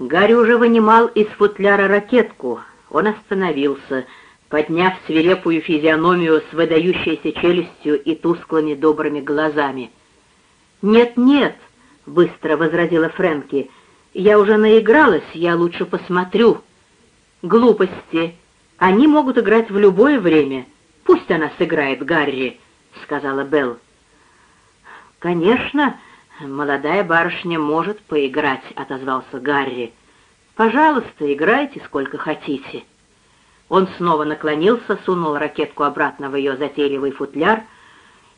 Гарри уже вынимал из футляра ракетку. Он остановился, подняв свирепую физиономию с выдающейся челюстью и тусклыми добрыми глазами. «Нет-нет», — быстро возразила Фрэнки, — «я уже наигралась, я лучше посмотрю». «Глупости. Они могут играть в любое время. Пусть она сыграет, Гарри», — сказала Белл. «Конечно», «Молодая барышня может поиграть», — отозвался Гарри. «Пожалуйста, играйте сколько хотите». Он снова наклонился, сунул ракетку обратно в ее затейливый футляр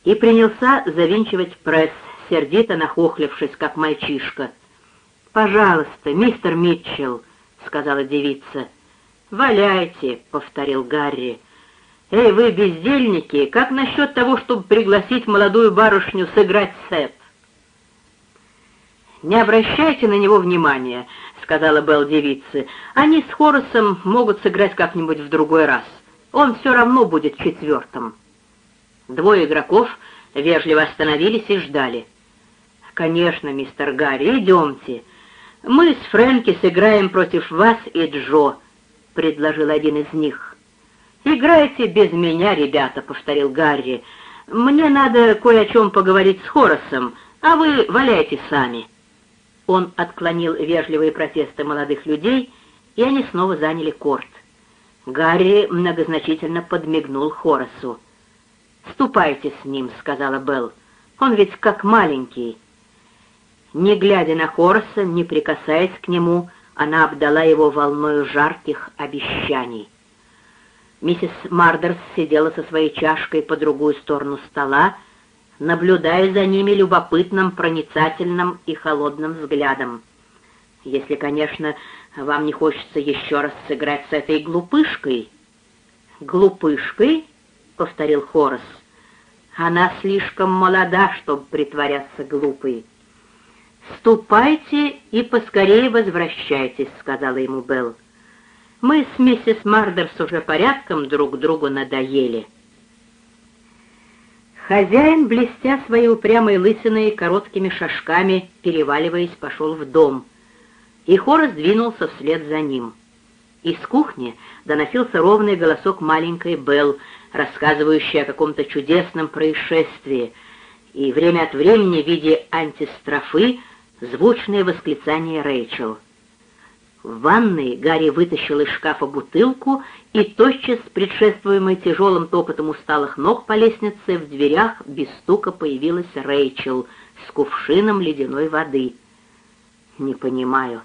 и принялся завинчивать пресс, сердито нахохлившись, как мальчишка. «Пожалуйста, мистер Митчелл», — сказала девица. «Валяйте», — повторил Гарри. «Эй, вы бездельники, как насчет того, чтобы пригласить молодую барышню сыграть сэп?» «Не обращайте на него внимания», — сказала Белл девице. «Они с Хоросом могут сыграть как-нибудь в другой раз. Он все равно будет четвертым». Двое игроков вежливо остановились и ждали. «Конечно, мистер Гарри, идемте. Мы с Фрэнки сыграем против вас и Джо», — предложил один из них. «Играйте без меня, ребята», — повторил Гарри. «Мне надо кое о чем поговорить с Хоросом, а вы валяйте сами». Он отклонил вежливые протесты молодых людей, и они снова заняли корт. Гарри многозначительно подмигнул Хорасу. «Ступайте с ним», — сказала Белл. «Он ведь как маленький». Не глядя на Хораса, не прикасаясь к нему, она обдала его волною жарких обещаний. Миссис Мардерс сидела со своей чашкой по другую сторону стола, наблюдая за ними любопытным, проницательным и холодным взглядом. Если, конечно, вам не хочется еще раз сыграть с этой глупышкой. «Глупышкой?» — повторил Хорос. «Она слишком молода, чтобы притворяться глупой». «Ступайте и поскорее возвращайтесь», — сказала ему Белл. «Мы с миссис Мардерс уже порядком друг другу надоели». Хозяин, блестя своей упрямой лысиной, короткими шажками, переваливаясь, пошел в дом, и Хорос двинулся вслед за ним. Из кухни доносился ровный голосок маленькой Белл, рассказывающей о каком-то чудесном происшествии, и время от времени в виде антистрофы звучное восклицание Рэйчел — в ванной Гарри вытащил из шкафа бутылку и тотчас, предшествуемый тяжелым топотом усталых ног по лестнице, в дверях без стука появилась Рэйчел с кувшином ледяной воды. «Не понимаю,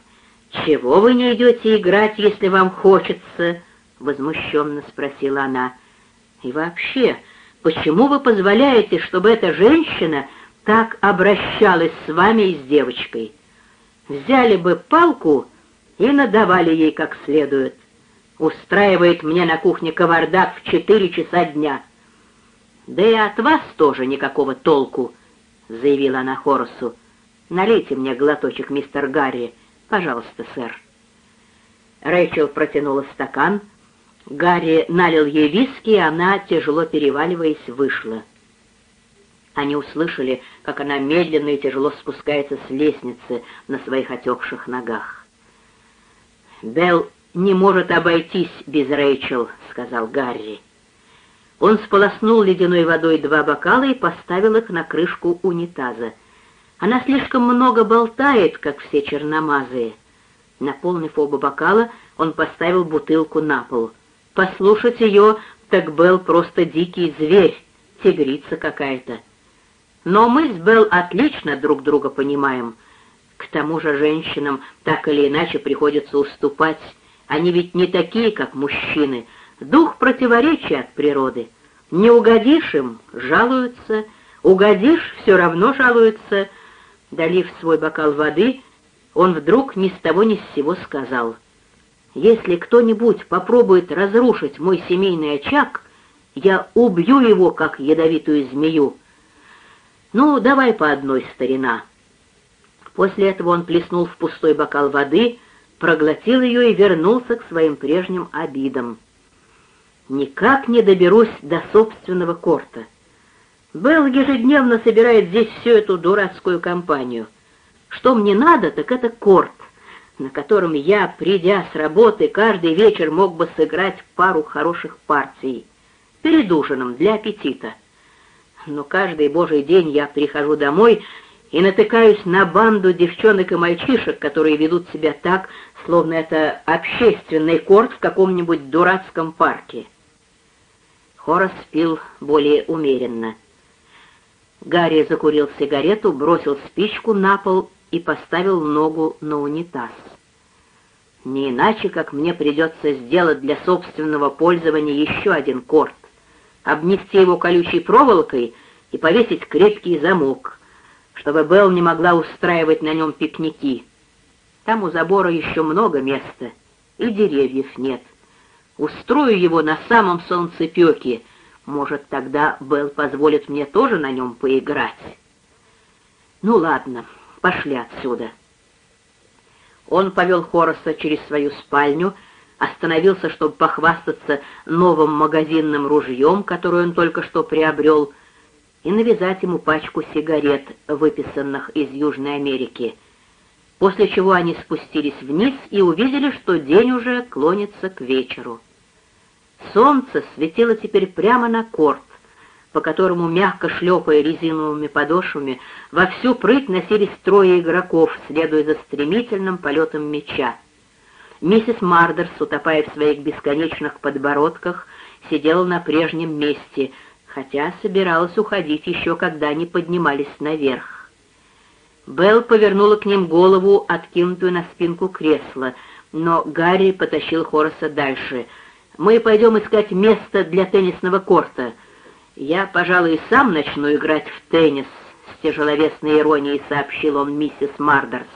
чего вы не идете играть, если вам хочется?» — возмущенно спросила она. «И вообще, почему вы позволяете, чтобы эта женщина так обращалась с вами и с девочкой? Взяли бы палку и надавали ей как следует. Устраивает мне на кухне кавардак в четыре часа дня. Да и от вас тоже никакого толку, — заявила она Хоросу. Налейте мне глоточек, мистер Гарри, пожалуйста, сэр. Рэйчел протянула стакан. Гарри налил ей виски, и она, тяжело переваливаясь, вышла. Они услышали, как она медленно и тяжело спускается с лестницы на своих отекших ногах. «Белл не может обойтись без Рэйчел», — сказал Гарри. Он сполоснул ледяной водой два бокала и поставил их на крышку унитаза. Она слишком много болтает, как все черномазые. Наполнив оба бокала, он поставил бутылку на пол. Послушать ее, так Белл просто дикий зверь, тигрица какая-то. Но мы с Белл отлично друг друга понимаем — к тому же женщинам так или иначе приходится уступать. Они ведь не такие, как мужчины. Дух противоречия от природы. Не угодишь им — жалуются. Угодишь — все равно жалуются. Долив свой бокал воды, он вдруг ни с того ни с сего сказал. «Если кто-нибудь попробует разрушить мой семейный очаг, я убью его, как ядовитую змею. Ну, давай по одной, старина». После этого он плеснул в пустой бокал воды, проглотил ее и вернулся к своим прежним обидам. «Никак не доберусь до собственного корта. Белл ежедневно собирает здесь всю эту дурацкую компанию. Что мне надо, так это корт. на котором я, придя с работы, каждый вечер мог бы сыграть пару хороших партий, перед ужином, для аппетита. Но каждый божий день я прихожу домой и натыкаюсь на банду девчонок и мальчишек, которые ведут себя так, словно это общественный корт в каком-нибудь дурацком парке. Хорас пил более умеренно. Гарри закурил сигарету, бросил спичку на пол и поставил ногу на унитаз. Не иначе, как мне придется сделать для собственного пользования еще один корт, обнести его колючей проволокой и повесить крепкий замок, чтобы Белл не могла устраивать на нем пикники. Там у забора еще много места, и деревьев нет. Устрою его на самом солнцепеке, может, тогда Белл позволит мне тоже на нем поиграть. Ну ладно, пошли отсюда. Он повел Хораса через свою спальню, остановился, чтобы похвастаться новым магазинным ружьем, которое он только что приобрел, и навязать ему пачку сигарет, выписанных из Южной Америки, после чего они спустились вниз и увидели, что день уже клонится к вечеру. Солнце светило теперь прямо на корт, по которому, мягко шлепая резиновыми подошвами, во всю прыть носились трое игроков, следуя за стремительным полетом мяча. Миссис Мардерс, утопая в своих бесконечных подбородках, сидела на прежнем месте, хотя собиралась уходить еще, когда они поднимались наверх. Белл повернула к ним голову, откинутую на спинку кресла, но Гарри потащил Хораса дальше. «Мы пойдем искать место для теннисного корта», «Я, пожалуй, сам начну играть в теннис», — с тяжеловесной иронией сообщил он миссис Мардерс.